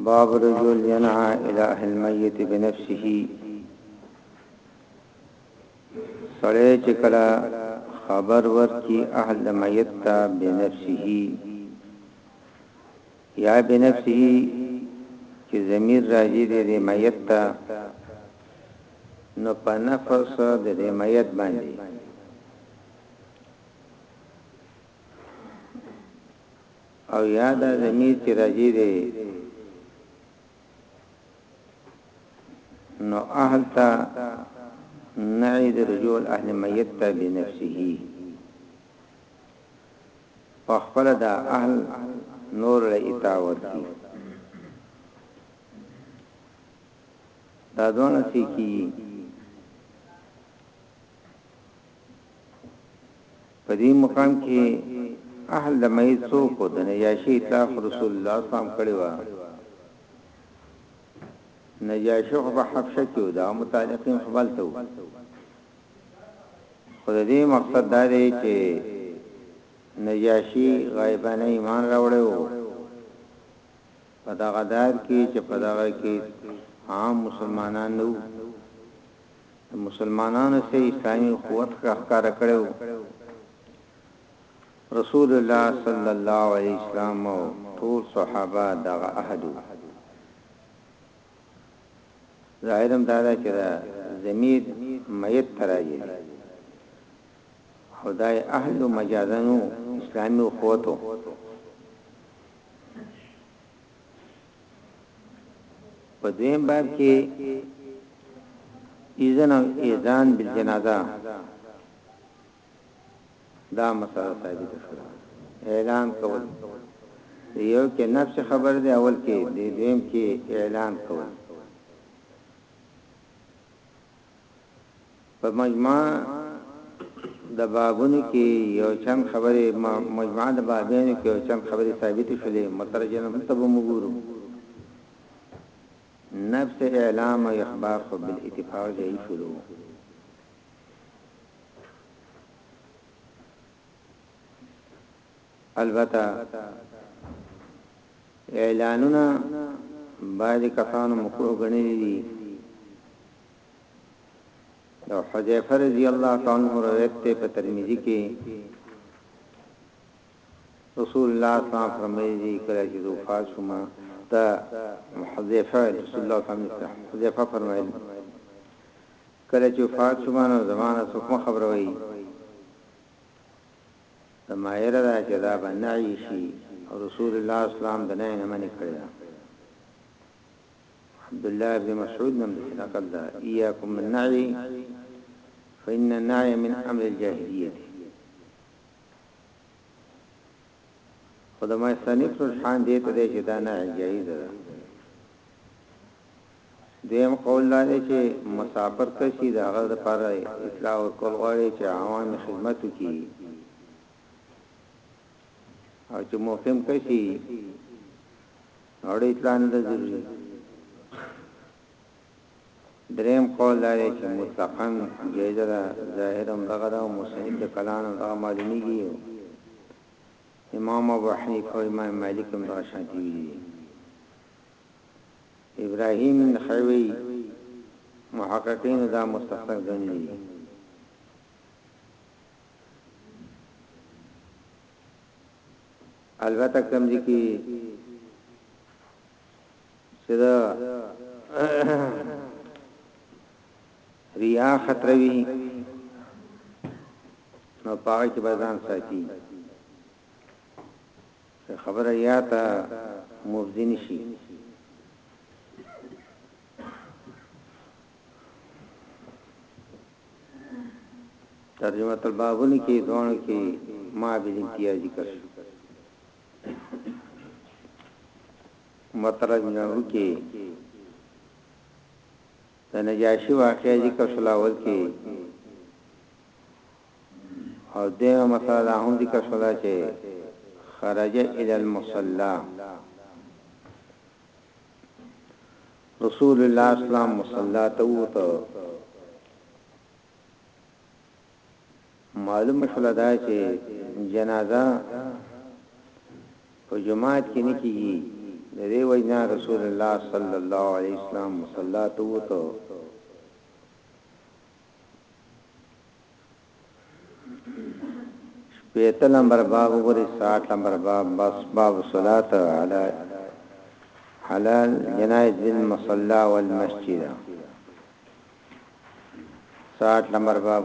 باب رجل ينعى الى اهل الميت بنفسه سړی چې کله خبر ورکی اهل میت ته بنفسه یا بنفسه چې ضمیر راجع دی د میت ته نو په نفس د دې میت باندې او یا دا ضمیر چې راجع دی نو اهل تا نعید رجوع اهل میت تا بنفسه په خپله دا اهل نور له اطاع ورکړي دا دونه سي کیږي په دې مقام کې اهل د مې څوک د نجاشي اطلاق رسول الله صلی الله علیه وسلم کړی و نجاشي خو په حبشه کې و دا متعلقین خپل ته خو د دې مقصد دا دی چې نجاشي غایبانه ایمان راوړی وو په دغه دار کې چې په دغه کې عام مسلمانان نه وو مسلمانانو سه اسلامي قوت راخکار کړو رسول الله صلی الله علیه وسلم او ټول صحابه دغه عهد ظاهرم دا ده چې دا ضمیر میت ته راجع دی او دا اهل مجازنو اسلامي قوتو په دویم باب کې اذن او اذان بالجنازه دا مساله ثابته شوه اعلان کول یو کې نفس خبر دی اول کې دی دویم کې اعلان کول په مجمع د بابونو کې یو چم خبره مجمع د بابونو کې یو چم خبره ثابت شولې مترجم هم تب مګورو نفس اعلام او اخبار خو بالاتفاق جاي شروع البته اعلانونه باید کسانو مکروه غنلي دي یو حذیفه رضی الله تعالی عنہ روایت ته په ترمذی کې رسول الله صلی الله علیه وسلم فرمایي کله چې وفات شوم دا حذیفه رسول الله صلی الله علیه وسلم حذیفه فرمایي کله چې وفات شومه نو زما نه څوک مه خبروی د مایره ده چې دا به نه عیشی او رسول الله اسلام د نه نه منی کړی ده عبدالله ابن مسعود نم دسی نقل ده ایاکم من نعی فإن النعی من امر الجاهلیت خدای ما سنیف رشحان دیتا دی چې دا نعی جایز ده دویم قول دا دی چې مسافر کس یې د هغه لپاره اطلاع ورکول غواړي چې عوام یې خدمت وکړي او چې مقیم کس یې اړ اطلاع نه ده ضروري دریم قول دا دی چې مطلقاً جایزه ده ظاهر هم دغه ده او مصنف د کلام هم دغه معلومیږي امام ابو حنیفه او امام مالک هم دغه شانتي ویلي ابراهيم نحوي محققين دا مستثنى ګڼلي دي. البته کوم دي کې چې دا ریا خطروي نو پاره کې بازان ساتي که خبره یاته مبدین شي ترجمه البابونو کې دوانو کې ما به امتیاز ذکر شو مطلب نه وکي د نجاشي واقعي ذکر شلاول کې او دویمه مسئله دا هم ذکر شوله چه خرج الی المصلی رسول الله اسلام مصلی ته وته معلوم شوله دا چه جنازه په جماعت کې نه کیږي د دې وجنا رسول الله صلی الله علیه وسلم مصلا ته وته شپیته نمبر باب وګوري 60 نمبر باب بس باب صلات علی حلال جنایت بالمصلى والمسجد 60 نمبر باب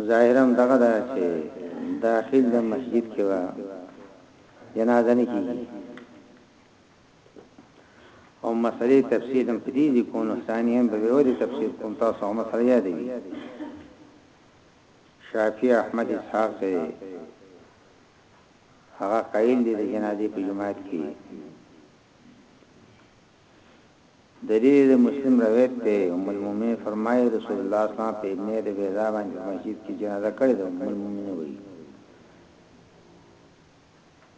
ظاهرا دغه ده چه داخل ده مسجد کښې به جنازه نه کیږی او مسئله تفسیر هم پدی ذی کو نو ثانی هم به ودی تفسیر کوم تاسو هم سره یادی شافعی احمد اسحاق چه هغه قائل دی جنازه په جماعت کښې ددې د مسلم روایت دی، ام المومنین فرمايي، رسول الله صلی الله علیه وسلم په ابنه د بیضاء باندې په مسجد کې جنازه کړې ده، ام المومنین وایي،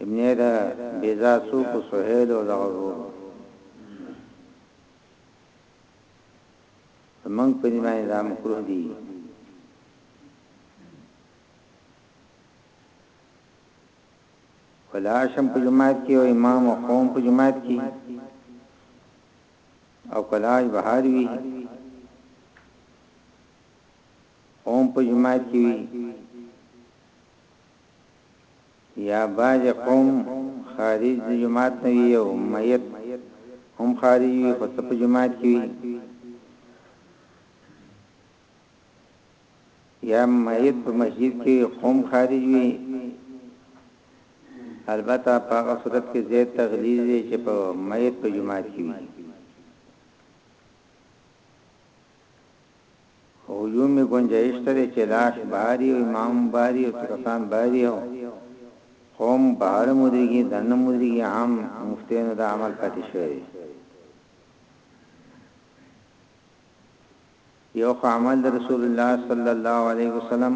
ابنه د بیضاء څوک و؟ سهیل او دغه ورور و. زمونږ په دې باندې دا مکروه دي. ولاړ شم په جماعت کی او امام او قوم په جماعت کی او کلاج بهر وی قوم په جماعت کی وی یا باج قوم خارج د جماعت نه وی او میت هم خارج وی خو په جماعت کی وی یا میت په مسجد کې هم خارج وي البته په هغه صورت کې زید تغلیظ دی چې په میت په جماعت کې وي هجوم می گنجائش تره چې لاش باری او امام باری او کسان باری او قوم بار مدرګي دن مدرګي عام مفتینو د عمل پاتې شوی یو خو عمل د رسول الله صلی الله علیه وسلم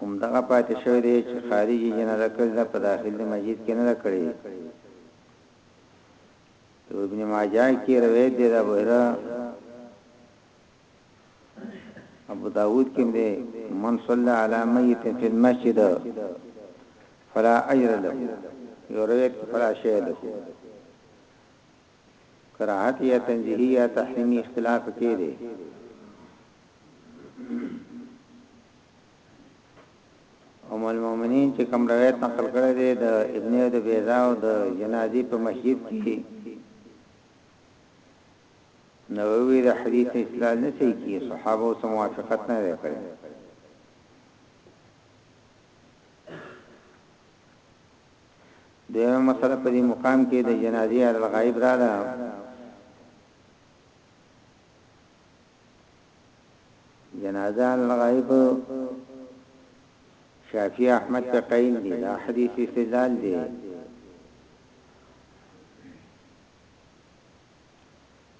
هم دغه پاتې شوی دی چې خارجي جنازه کړې ده په داخل د مسجد کې نه ده کړې په ابن ماجه کې روایت دی د ابو هرره ابو داود کې دی من صلى على ميت في المسجد فلا اجر له یو روایت فلا شی له کراهتي يا تنزيهي يا تحريمي اختلاف پکې دی. ام المؤمنين چې کوم روایت نقل کړی دی د ابن او د بيضاء او د جنازي په مسجد کې نووي د حدیث استدلال نه صحیح کی صحابه او موافقت نه وکړي دویمه مسئله په دې مقام کې د جنازې علی الغائب دا ده جنازه علی الغائب شافعی احمد په قیل دی دا حدیث استدلال دی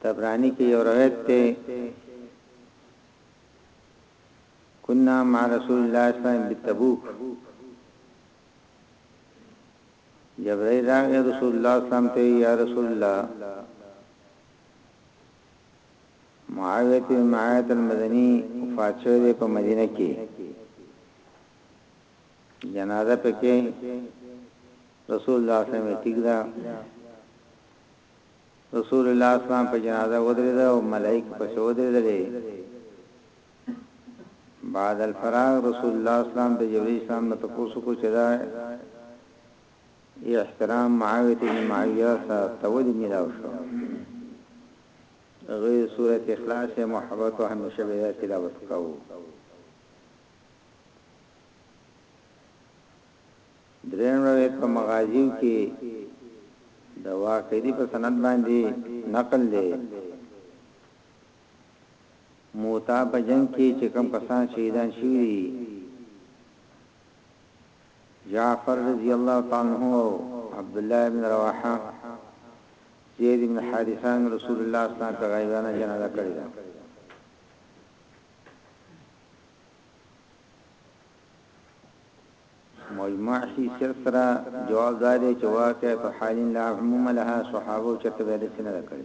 تبرانی کې یو روایت ته كنا مع رسول الله صلى الله عليه وسلم بالتبوك جبرائیل راغی رسول الله اسلام ته یا رسول الله معاویه بن معاویه المدنی وفات شوه دی په مدینه کې جنازه پکې رسول الله صلی الله علیه وسلم رسول الله صلی الله علیه وسلم په جنازه ودرېده او ملائکه په شو ودرېدلې بعد الفراغ رسول الله اسلام د جبري اسلام نه تپوس کو چې دا احترام معاویه بن معاویه سره تولي ملاو شو هغه سورۃ اخلاص محبت او همیشه به تلاوت کوو درین روایت په مغازیو کې د واقعي په سند باندې نقل دی موته په جنګ کې چې کوم کسان شهیدان شوي دي جعفر رضی الله تعالی عنه او عبد الله بن رواحه زید بن حارثه رسول الله صلی الله علیه وسلم په غیبانه جنازه کړی ده مجمع حیثیت سره جواب داري چې واقع په حالین لا عموم لها صحابه چرته ویل سینه کړی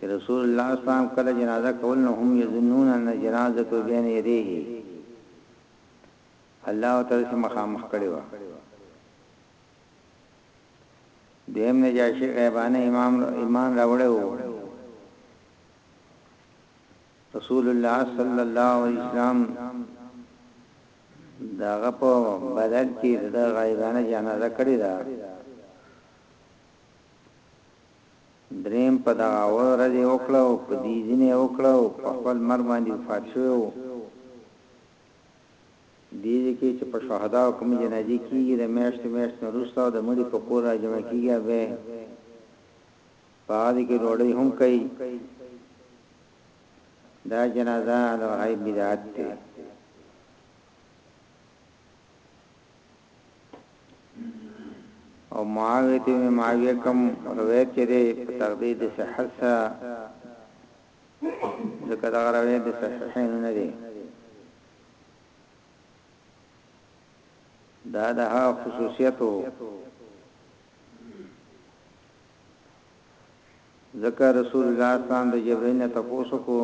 چې رسول الله صلی الله علیه وسلم کله جنازه کول نو هم یظنون ان الجنازه بین یدیه الله او ترسه مخامخ کړي و دیم نه جاشي غیبانه امام ایمان راوړو رسول الله صلی الله علیه وسلم دا غپو بدل کې دا غیبانه جنازه کړی دا درېیم په دغه ورځ یې وکړه او په دې ځینې یې وکړه او په خپل مرګ باندې وفات شوی و. دې ځای کې چې په شهداو کومې جنازې کېږي د میاشتو میاشت نه وروسته د مړي په کور راجمع کېږي او بیا په هغه ځای کې ډوډۍ هم کوي. دا جنازه د وهایب بدعت دی. او معاویت ابن معاویه کوم روایت چې دی په تقدیر د صحت سره ځکه دا روایت د صحیحین نه دی دا د خصوصیتو ذکر رسول الله صلی الله علیه وسلم د جبرئیل نه تاسو کو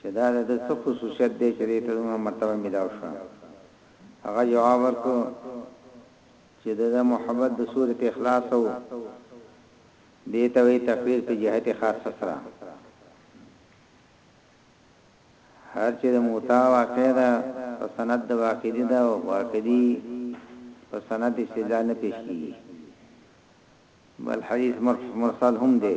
چې دا د ده څه خصوصیت دی چې دې ته دومره مرتبه ملاو شوه؟ هغه جواب ورکړ چې د ده محبت د سورت اخلاص و، دې ته وایي تقریر په جهت خاص سره. هر چې د موطا واقع ده په سند د واقدي ده او واقدي په سند استدلال نه پیش کیږي بل حدیث مرسل هم دی.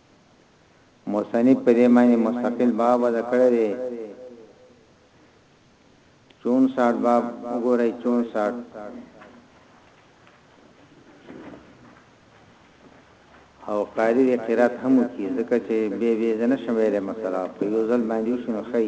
مصنف په دې باندې مستقل باب وضع کړی دی، 64 باب وګورئ 64 او قاری دې قرات هم وکړي ځکه چې به به زنه شمېره مسله په یو ځل باندې شنو خي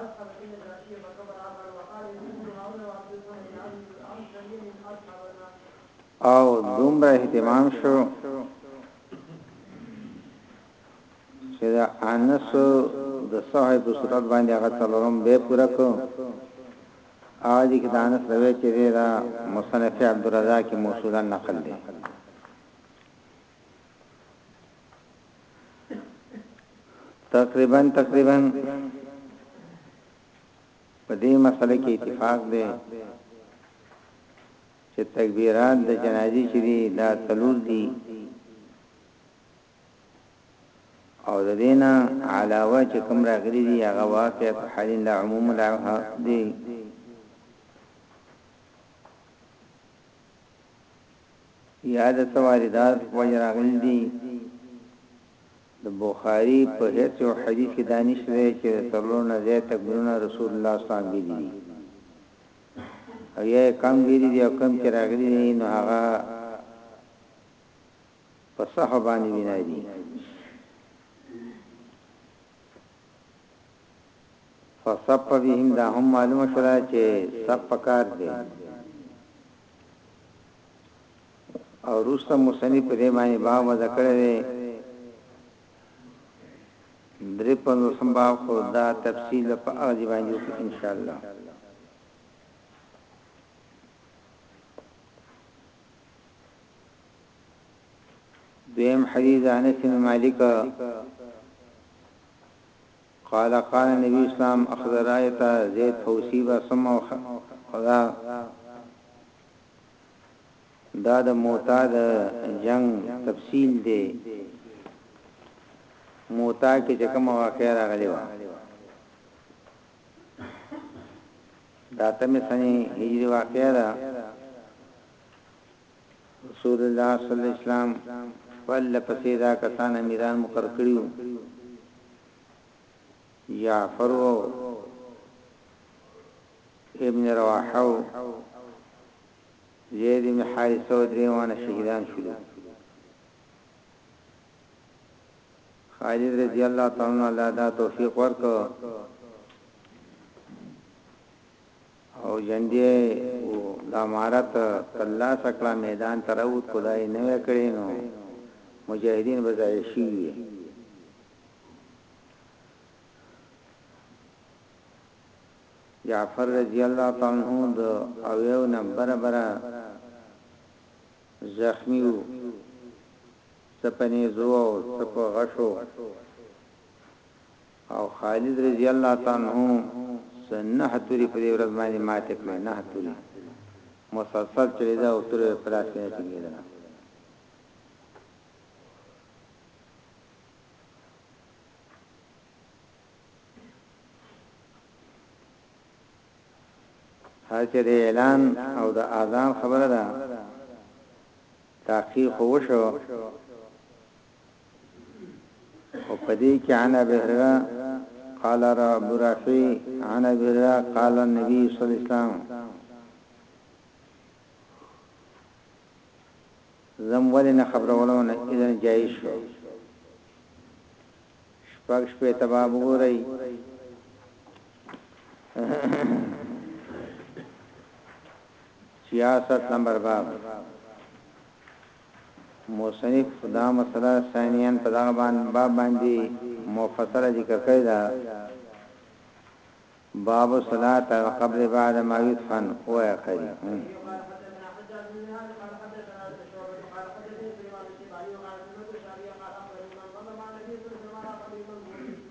اصحب من النبي فكبر اربعا وقال يجوز هؤلاء وعبدالله بن عمرو بن العاص جميع من اصحاب الناس او دومره اهتمام شو چې دا انس د صحیح په صورت باندې هغه څلورم به پوره کو اځي کې دانس روي چې دا مصنف عبد الرزاق موصولا نقل دی تقریبا تقریبا په دې مسله کې اتفاق دی چې تکبیرات د جنازې چې دي دا څلور دي او د دینا علاوه چې کوم راغلي دي هغه واقع په حال د عموم العه دي يا د څه واردات په وجه راغلي دي، د بخاري په هيڅ يو حديث کې دا نشته دی چې د څلورو نه زيات تکبيرونه رسول الله صلی الله علیه وسلم ويلي دي او يا يې کم ويلي دي او کوم چې راغلي دي نو هغه په سهو باندې بنا دي. فصب بهم دا هم معلومه شوله چه صب پکار دی او روسته مصنف په دې باندې باب وضع کړی دی درې پنځوسم باب خو دا تفصیل په اغزی باندې وکړو ان شاء الله دویم حدیث انس بن مالک قال قال نبی اسلام اخذ رایت زید فوسیب ثم خدا دا د موتا د جنگ تفصیل دی موتا کې چې کوم واقعا راغلی و دا تمه سنه هجری واقعا رسول الله صلی الله علیه وسلم پرله پسې دا کسان امیران مقرر کړي وو، جعفر و، ابن رواحه و، زید ابن حارثه و، درې واړه شهیدان شول. خالد رضی الله تعالی عنه الله دا توفیق ورکړ. او ژوندی یې وو د امارت تر لاسه کړه میدان ته راووت که دا یې نه وای کړی نو مجاهدین به ضایع شوي وی. جعفر رضی الله تعالی عنه د اویو نه بره بره زخمی وو څه په نیزو او څه په غشو. او خالد رضی الله تعالی عنه څه نهه توري په دې ورځ باندې ماتې کړې، نهه توري، مسلسل چلېده او توره یې په لاس کې نه ټینګېدله. هر چې د اعلان او د اذان خبره ده، تحقیق خو وشو، او په دې کې عن ابي هريره قال را ابو رافع عن ابي هريره قال النبي صلى الله عليه وسلم زم ولنه خبرولونه اذن جایز شو شپږ شپې تباب وګورئ سیاست نمبر باب مصنف دا مسئله ثانياً په دغه باب باندې مفصله ذکر کړې ده، باب الصلاة على القبر بعد ما يدفن هو آخره.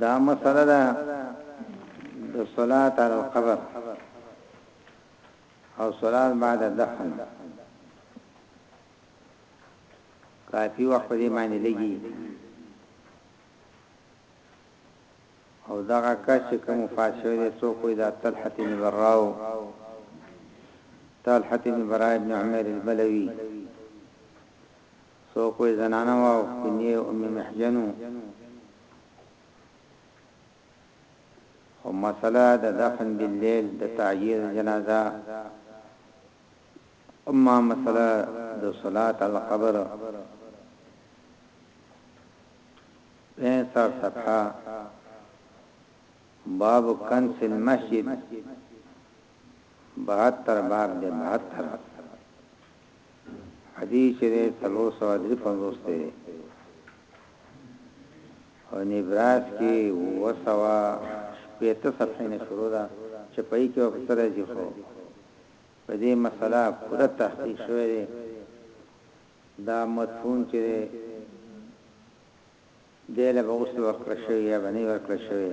دا مسئله ده د صلاة علی القبر او صلاة بعد دفن کافی وقت دی معنی لگی او دغه کس چې کوم فات شوی دی سو کوئی دا طلحه بن براو طلحه بن برا ابن عمر البلوی سو کوئی زنانه واو کنیه ام محجنو خو مسئله د دفن باللیل د تعجیل جنازه اما مسئله د صلات القبر 65 صفحه باب کنس المسجد 72 باب د 72 حديث چې دی څلور سوه درې پنځوس دی او نبراس کې اووه سوه شپېته صفحې نه شروع ده چې په یې کې به څه راځي خو په دې مسله پوره تحقیق شوی دی دا مدفون چې دی دی له به غسل ورکړی شوی یا به نه ورکړی شوی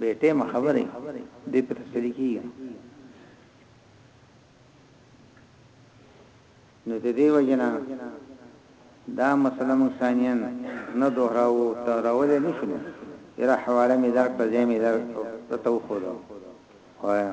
بې ټيمه خبرې دې په تفصيل کې نو د دې وجنه دا مسله مون ثانيا نه دوهراو ته راول نه شنو یره حواله مې درک په ځای مې درک ته تو خو دا وایا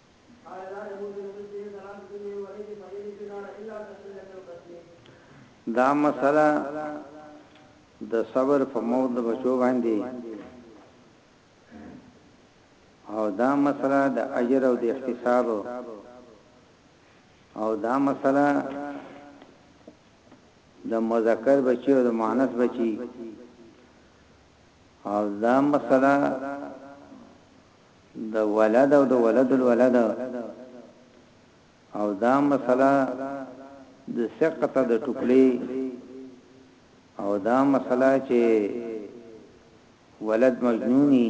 قاعده د موسی نبي علیه السلام سپین یې ورې چې په یوې کناره الا تسویه کل قسمې. دا مسئله د صبر په موت د بچو باندې او دا مسئله د اجر او د احتساب او دا مسئله د مذکر بچي او د مؤنث بچي او دا مسئله د ولد او د ولد الولد او دا مسله د سقط د ټوکلي او دا مسله چې ولد مجنوني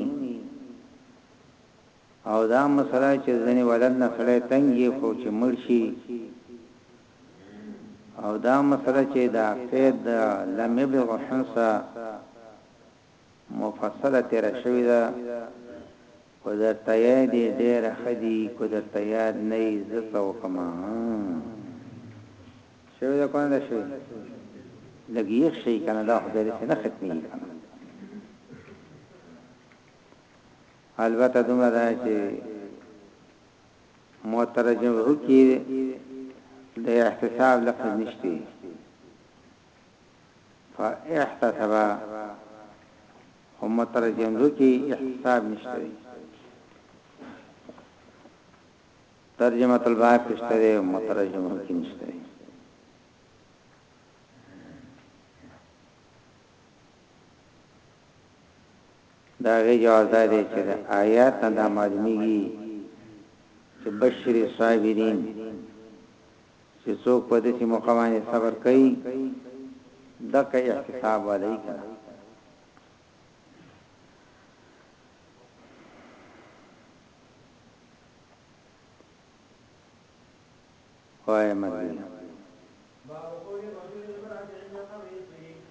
او دا مسله چې ځنی ولد نه سړی تنګي خو چې مرشي او دا مسله چې دا قید د لم یبلغ حنسا مفصله تیره شوی ده خو درته یاد یی ډیره ښه دی که درته یاد نه یی زه څه وکړم شوی ده کنه ده شوی لږ یخ شی کنه دا خو دری سه نه ختمیږي کنه البته دومره ده چې مترجم هکی د احتساب لفظ نشته فاحتسب خو مترجم دو کی احتساب نشته دی ترجمه الباب کشته دی مترجم کی نشته دی دا غي جواز دی چې آیات نه د معلومیږي چې بشری صابرین چی څوک په دسی موقع باندی صبر کوی دکه احتساب ولری کنه. وای ملګری.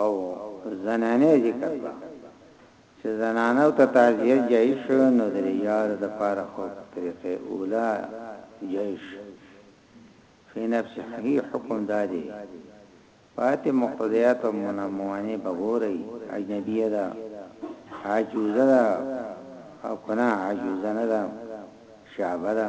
او زنانه ذکر کړه چې زنانو ته تعزیت جایز شو نو د رجال د پاره خو طریقه اوله جایز شو فی نفس صحیح حکم دادی پاتې مقتضیات او منموانی بغوري اجنبیه ده عاجوزه ده او کنا عاجوزه نه ده شعبه ده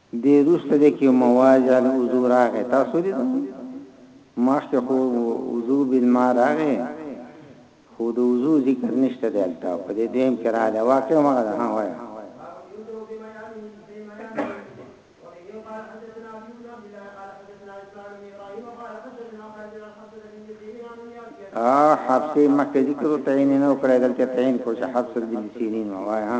دې وروسته دې کې مواج الوضو راغی تاسو ولیدو مخکې خو وضو بالماء راغی خو د وضو ذکر نشته دلته په دې دویم کې راغلی واقع مغه ده ها وایي ا حفص مکه ذکر او تعین نه وکړای دلته تعین کو چې حفص بن سیرین وای ها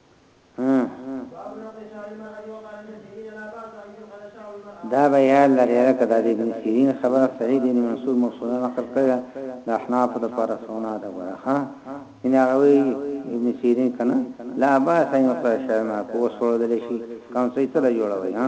دا به یاد لرې لکه د ابن سیرین خبره سعید بن منصور موصولا نقل کړی د احناف د پر سونا د غره ها ان هغه ابن سیرین کنه لا با سین پر شرما کو وسول دل شي کوم څه ته جوړوي ها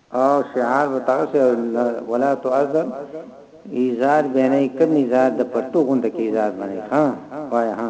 او شعار به تاسو ولا تعذر ایزار به نه کوم ایزار د پښتو غونډه کې ایزار باندې ها وای ها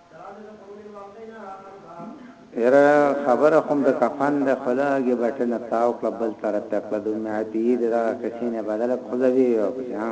يره خبره خو د کفن د خلا کې بټه نه تاو کړه بل طرف ته کړه د امي عطيه د دغه قصې نه بدله خو زه وی او پسې ها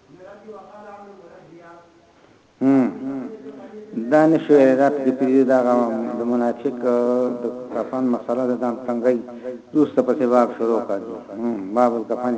دا نشو ویل دا په پیری دا د منافق د کفن مسله ده دام تنګي دوست په سبب شروع کړ باب الکفن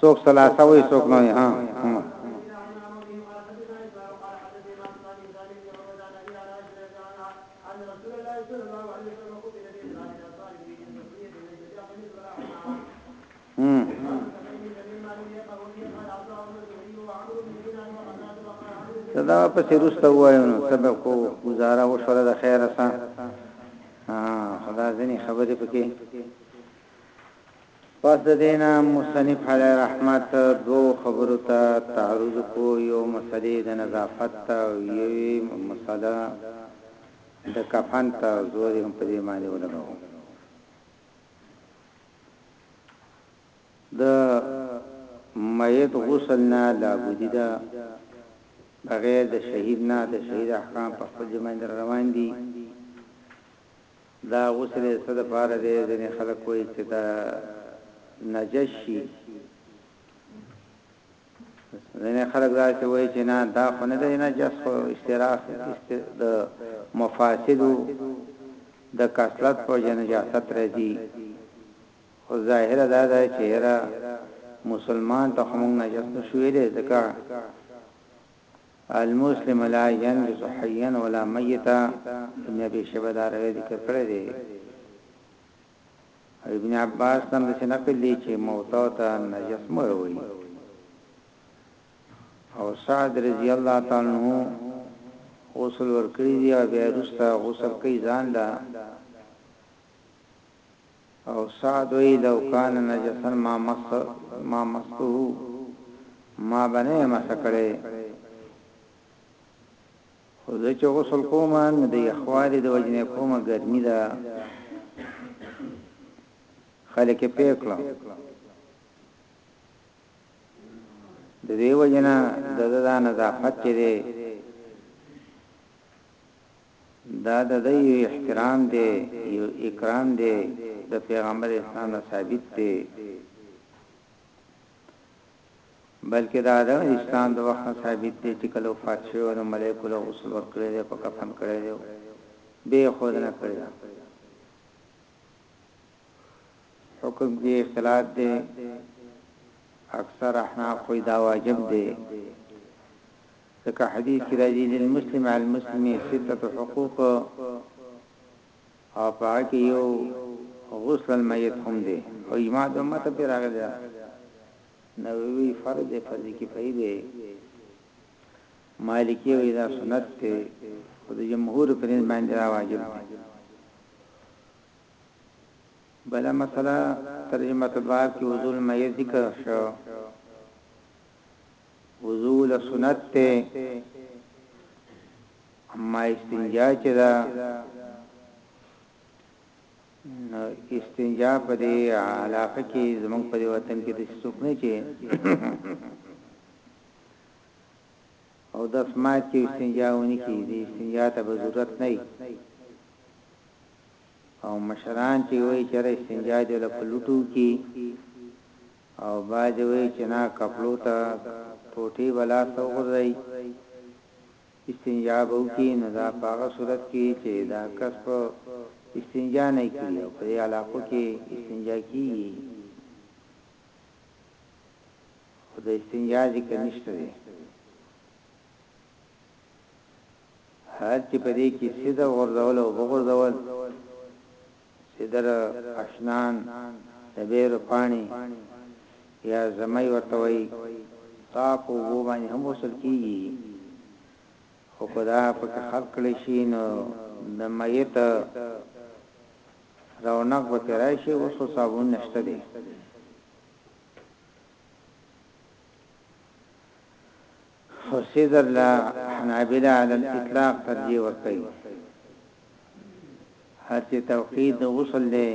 څوک ثلاثه وي څوک نه ها صدا په تیرسته وایو نو سبب کو گزاره او شوره د خیر سره ها خدا ځنی خبرې پکې پس د دینا مصنف علی رحمت دو خبرو ته تعرض کو یو مسلې د نظافت ته یو مسله د کفن ته زور هم په دې معنی ولګو د ميت غسل نه لابودي ده بغير د شهيد نه د شهيد احکام په خپل جماعت در روان دي دا غسل څه د پاره دی ځنې خلک وایي چې دا نجشي ځینې خلک داسې وایي چې نه دا خو نه دی نجس خو اشتراک د مفاسدو د کثرت په وجه نجاست راځي خو ظاهره دا ده چې هره مسلمان ته هم نجس نشو ویلې ځکه المسلم لا ينجس حيا ولا ميتا ابن ابي شيبه دا روایت ذکر کړی دی او ابن عباس نه هم داسې نقل دی چې موتو ته نجس مه وایي او سعد رضی الله تعالی عنہ غسل ورکړي دی او بیا رستا غسل کوي ځان لا او سعد وی لو کان نجسن ما مس ما مسته ما بنه مسکړې خو زه چې غسل کوم نو د یخوالي د وجې نه کومه ګرمي ده خلک یې پې کړم د دې وجې نه د دا نظافت چې دی دا د دې یو احترام دی یو اکرام دی د پیغمبر اسلام نه ثابت دی بلکه دا د اسلام د وخت نه ثابت دی چه کله وفات شوی نو ملائکو له غسل ورکړی دی په کفن کړی دی او بیا یې ښودنه کړی ده. حکم کی اختلاف دی اکثر احناف خوی دا واجب دی ځکه حدیث کی راځی للمسلم علی المسلم سته حقوق او په هغه کې يو غسل المیت هم دی او اجماع د امت پرې راغلې ده، نووي فرض دی، فرض کفایي دی، مالکي وایي دا سنت دی، خو د جمهور په نسبت باندې دا واجب دی. بله مسله ترجمه الباب کې وضو المیت ذکر شو، وضو له سنت ته اما استنجا چې ده نو استنجا په دې علاقه کې زمونږ په وطن کې د څوک نه چې او د سماعت کې استنجا ونی کې دې استنجا ته به ضرورت نه او مشران چې وایي چې استنجا دې له پلوټو کې او باج وایي چې نا کپلو ته ټوټي بلا سو غوځي استنجا به وکړي نو دا په هغه صورت کې وي چې دا کس په استنجا نه کړي او په دې علاقو کې استنجا کیږي خو د استنجا ذکر نشته دی هر چې په دې کې سیده غورځول او بغورځول سیدر اشنان د بیرو پاڼې یا زمۍ ورته وایي، دا په اوبو باندې هم وڅل کېږي، خو که دا په کې خرڅ کړل شي نو د میت رونق به پرې راشي، اوس خو صابون نشته دی. حسیدر له حنابله علی الاطلاق ترجیح ورکوي هر چې توقیت د غسل دی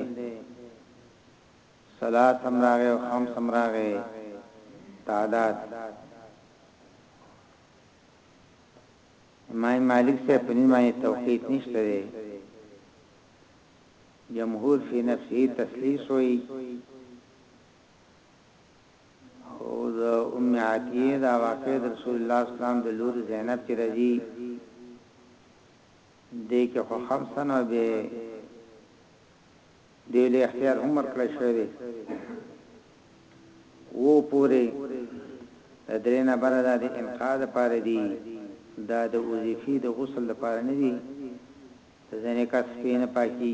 صلات هم راغی او خمس هم راغی تعداد امام مالک سے په نیمه توقیت نشته دی جمهور فی نفسه تسلیس وی او د ام عطیه دا واقعه د رسول الله صلی الله علیه وسلم د لور زینب چې راځي دې کې خو خمسه نه به دی له اختیار هم ورکړی شوی دی وو پوره د درې نه بره د انقاذ لپاره دی دا د وظیفي د غسل لپاره نه دی ځنې کس په نه پاکي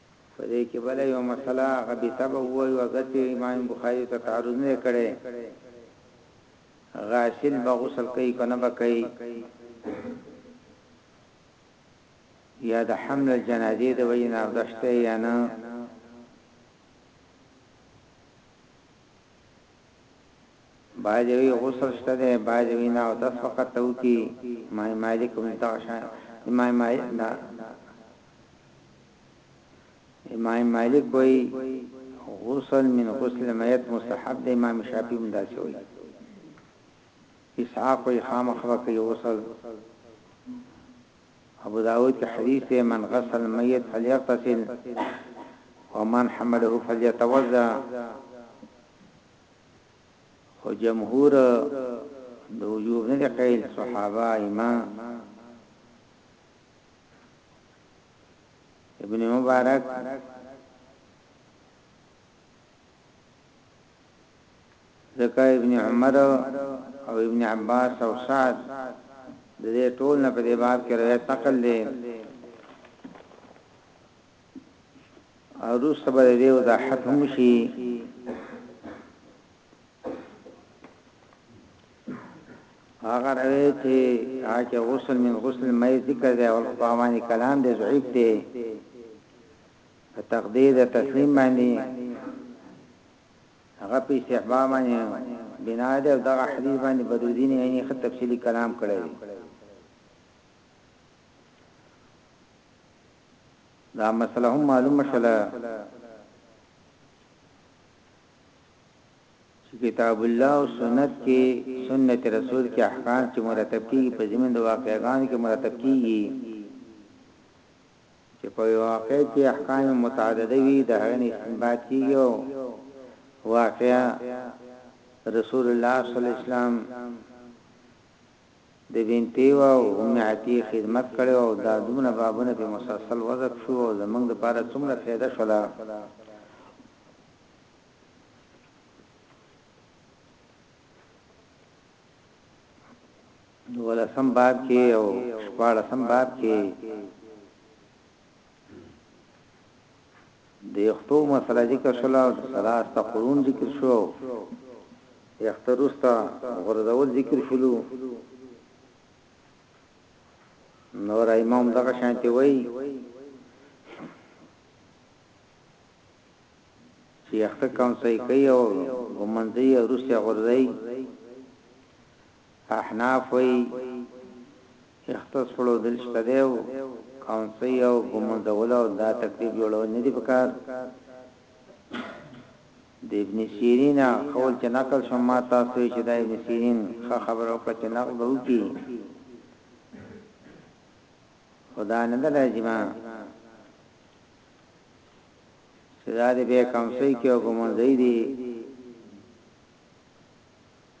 په دې کې بله یوه مسئله غبطه به ووایو اګر چې امام بخاري ورته تعرض نه دی کړی، غاسل به غسل کوي که نه به کوي؟ یا د حمل الجنازې د وجې نه اودس شته یا نه؟ بعضې وایی غسل شته دی بعضې وایی نه اودس فقط ته وکی امام مالک هم دغه شان امام مالک نه امام مالک وایی غسل من غسل میت مستحب دی امام شافعی هم داسې وایی اسحاق وایی خامخ به کوي غسل ابو داود کې حدیث دی من غسل میت فلیغتسل ومن حمله فلیتوضا خو جمهور د وجوب نه دی قیل صحابه ایما ابن مبارک ذکا ابن عمر او ابن عباس او سعد د دې ټول نه په دې باب کې روایت نقل دي او وروسته به د دې وضاحت هم وشي هغه راوي چې هغه غسل من غسل مې ذکر دی او په باندې کلام دی ضعیف دی په تقدیر د تسلیم باندې هغه په استحباب باندې بنا ده او دغه حدیث باندې بدودین یې خط تفصیلی کلام کړی دا مسئله هم معلومه شوله چې کتاب الله او سنت کې سنت رسول کې احکام چې مرتب کیږي په زمين د واقعګانو کې مرتب کیږي چې په واقع کې احکام متعدده وي د هغې استنباط کیږي او واقعا رسول الله صلی الله علیه وسلم د بنتې و او ام عطیې خدمت کړی و او دا دومره بابونه پرې مسلسل وضب شو او زموږ لپاره څومره فایده شوله. دولسم باب کې او شپاړسم باب کې د اختو مسله ذکر شوه او سلاس ته قرون ذکر شو اختروستا غرزول ذکر شلو نور امام دغه شانتي وای چې اخته کوم څه کوي او ومنځي او روسي غرزي احناف وایي، اختص پړودل شته دی او کاونسۍ او ږمونځول او دا تکلیف جوړول نه دي په کار. د ابن سیرین هغه قول چې نقل شو، ما تاسو ته ویل چې دا ابن سیرین ښه خبره وکړه چې نقض به وکړي، خو دا نه ده لازمه چې دا دې بیا کاونسۍ کې او ږمونځۍ دې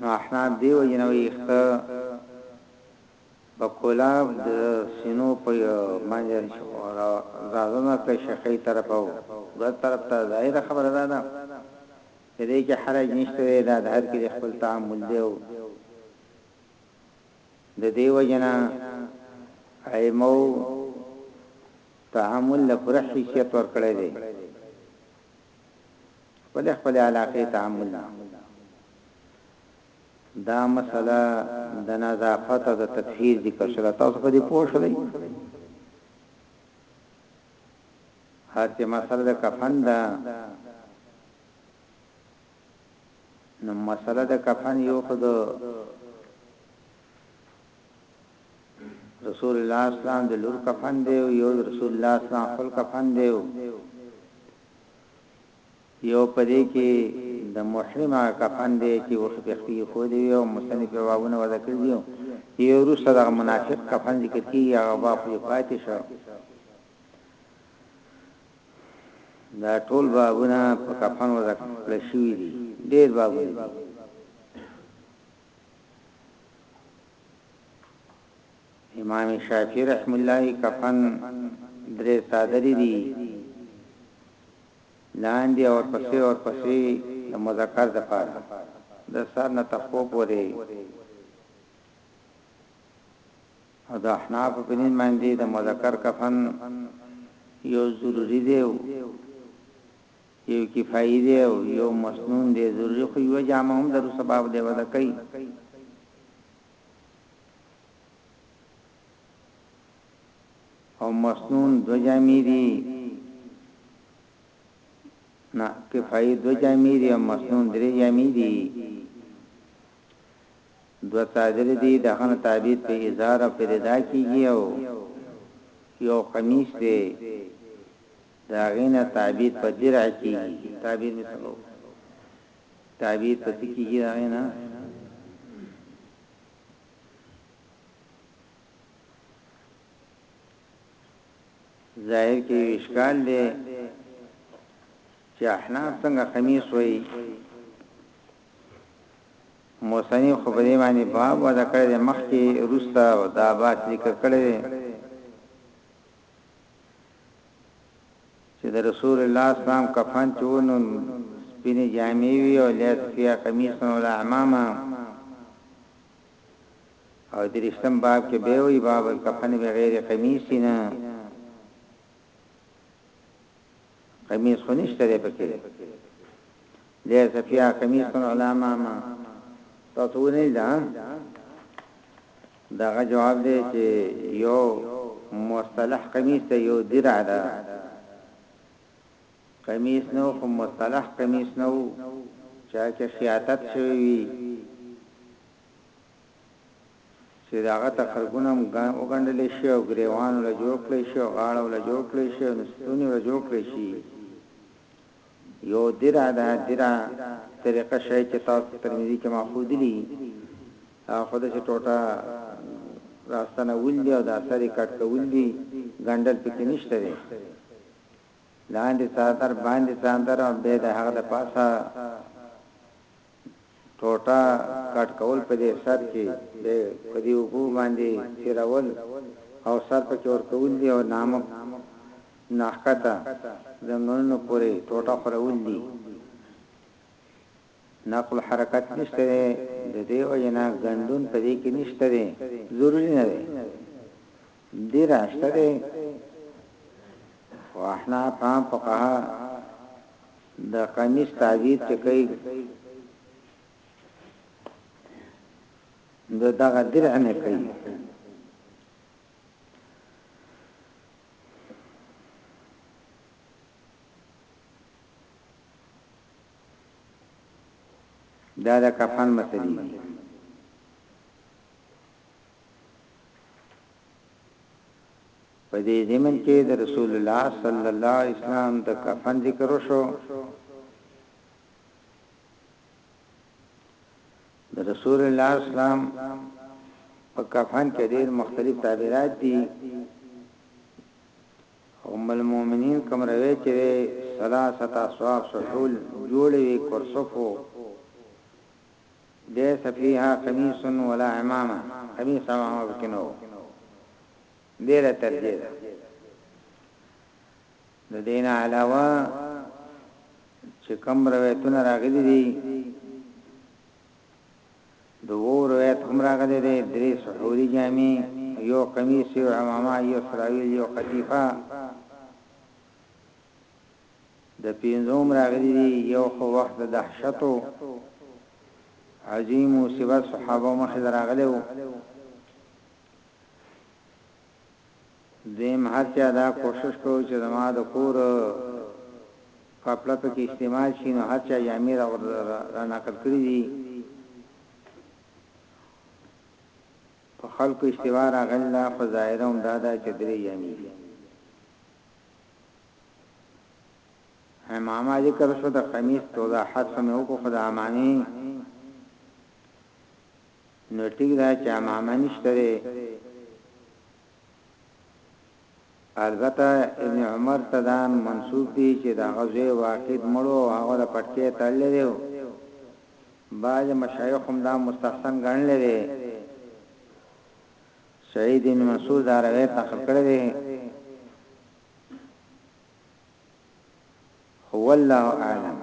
نو احناف دې وجې نه وایي ښه به کولاب د سینو په منځ کې خورا زازونه کړی شقي طرف او بل طرف ته ظاهر خبره ده دا چې دې کې حرج نشته دا د هر کې خپل تعامل دی او د دې وجې نه ایمو تعامل له فرح حیثیت ورکړی دی خپل خپل علاقه تعامل نه دا مسله د نظافت او د تطهیر ذکر شوه تاسو په دې پوه شئ هر چې مسله د کفن ده نو مسله د کفن یو خود رسول الله اسلام د لور کفن دی او یو رسول الله اسلام خپل کفن دی یو پدې کې د محرمه کفن دی چې وخت په خپل خو دی او مصنف بابونه ودا کړی دی یو روسه د منافق کفن ذکر کیږي هغه باب یې پاتې شو دا ټول بابونه په کفن ودا کړی شوی دی ډېر بابونه امام شافعی رحمه الله وی کفن درې څادری دی لاندی اور پسې اور پسې د مذکر د پاره د سر نه تخو پورې او د احناف په دین باندې د مذکر کفن یو ضروری دی یو کفایي دی او یو مسنون دی ضروري خو یوه جامه هم د روسته باب دی وده کوي. او مسنون دوه جامې دي نه کفایي دوه جامې دي او مسنون درې جامې دي دوه څادر دي د هغه تعبیر په ازار او فردا کیږي او یو قمیص دی د هغې نه تعبیر په درع کېږي. تعبیر مې څنګه وکړو؟ تعبیر په څه کېږي د هغې نه؟ ظاهر کې یو اشکال دی چې احناف څنګه خمیس وایي موسنی خو په دې باندې باب ودا کړی مخکې روستا او دا باس لیک کړی چې د رسول الله اسلام کفن چې وو نو سپينې جامې وي او ليس فيها قميص ولا عمامه او درشتم باب کې به وي باب الکفن بغیر قميص نه قمیص خو نشته دی پکې لیس فیها قمیص علا ماما تاسو ونه دا دغه جواب دی چې یو مصطلح قمیص ته یو درع ده قمیص نو خو مصطلح قمیص نو چا کې خیاطت شوی وي چې د هغه تخرګونه هم وګنډل شي او ګرېوان ورله جوړ کړی شي او غاړه ورله جوړ کړی شي او نو ستونی ورله جوړ کړی شي يو درع د درع طريقه شي چې تاسو ترمذي کې ماخودلی خود چې ټوټه راستنه ولدي او دا سری کټ کول دي ګنډل پکې نشته دي لاندې څادر باندې څادر او به د هغه د پاسه ټوټه کټ کول په دې سر چې به په دې اوبو باندې تېرول او سر پکې ورکول دي او نامک نه ښکته ځنګنونو پورې ټوټه خورول دي. نقل حرکت نشته دی، د دې وجې نه ګنډون په دې کې نشته دی، ضروري نه دی. دی راشته دی خو احناف هم فقها د قمیص تعبیر چې کوي نو دغه درع نه کوي دا د کفن مسلې په دې ضمن کې د رسول الله صلی الله علیه وسلم د کفن ذکر وشو د رسول الله اسلام په کفن کې ډېر مختلف تعبیرات دي ام المؤمنین کوم روي چې ثلاثه اصحاب سحول جوړوي کرسفو ليس فيها قميص ولا عمامه، قميص او عمامه پکې نه وو، بېله ترجيح ده. د دې نه علاوه چې کوم روایتونه راغلي دي، دوو روایت هم راغلی دی، درې سحوري جامې، يو قميص، يو عمامه، يو سراويل، يو قطيفه، د پنځو هم راغلي دي یو خو وخت د دهشت و عظیم مصیبت صحابه مخې ته راغلی و دویم هر چا دا کوشش کوو چې زما د کور کپړه په کې استعمال شي نو هر چا جامې را نقل کړې دي په خلکو استوار غلا خو ظاهر هم دا دا چې درې جامې دي عمامه ذکر شو د قمیص توضاح حرف مې وکړو خو د عمامې نو ټیک دا چې عمامه نشته دی البته ابن عمر تدان منسوب دی چې دا غزوه واقید مړو هغه د پټکې تړل دی باج مشایخ هم دا مستحسن ګڼل دی سعيد ابن منصور دا روايت نقل کړی دی خو والله اعلم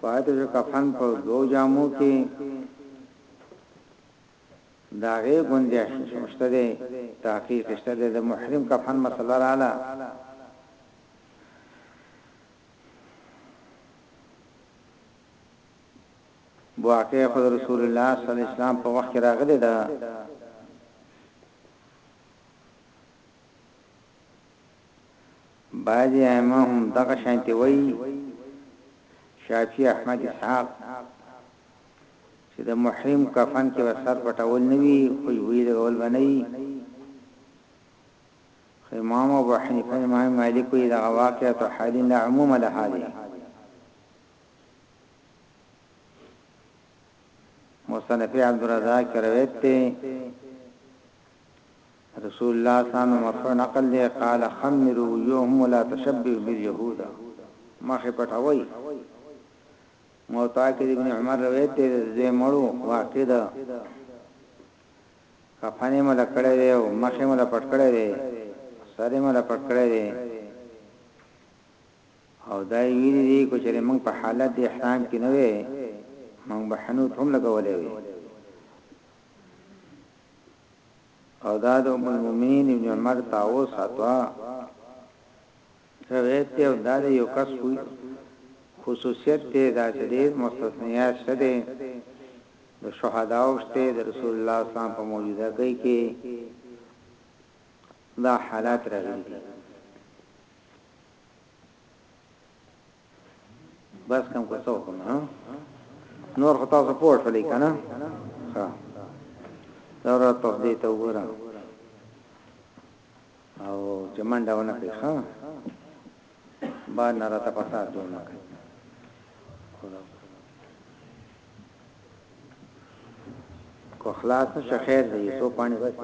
فاتح کفن په دو جامو کې داغه گنجائش نشته ده تحقیق نشته ده د محرم کفن مسله رااله بوعکه خو د رسول الله صلی الله علیه وسلم په وخت کې راغلې ده. بعضی ائمه هم دغه شانتی وایي شافعی احمد اسحاق چې د محرم کفن کې به سر پټول نه وي خوشبوئی لګول به نه وي امام ابو حنیفه امام مالک وی دا واقعه ته حال لا عموم له حاله مصنف عبدالرزاق کی روایت ته رسول الله صلی الله علیه وسلم مرفوع نقل دی قال خمروا وجوههم ولا تشبهوا باليهود مخ پټوي موطا کې ابن عمر روایت دی زه مړو واقع ده کفنه مل کړه دی او مخ مل پټ کړه دی سره مل پټ کړه دی او دا یې ویلي دي، که چېرې موږ په حالت د احرام کې نه وای، موږ به حنوط هم لګولی وای. او دا د ام المؤمنین ابن عمر، طاووس، عطاء روایت دی او دا د یو کس خصوصیت دی، داسې ډېر مستثنیات شته دی، د شهداوو شته، د رسول الله صلی الله علیه وسلم په موجوده ګۍ کې دا حالات راغلي دي. بس کم کو سو کوم ها نور خطا سو پوه شو لیکنه ها دا تفدی ته وګوره او چې منډه ونه کوي ها با نه راته پسا جوړ نه کوي کو خلاص شخیر دی سو پانی بس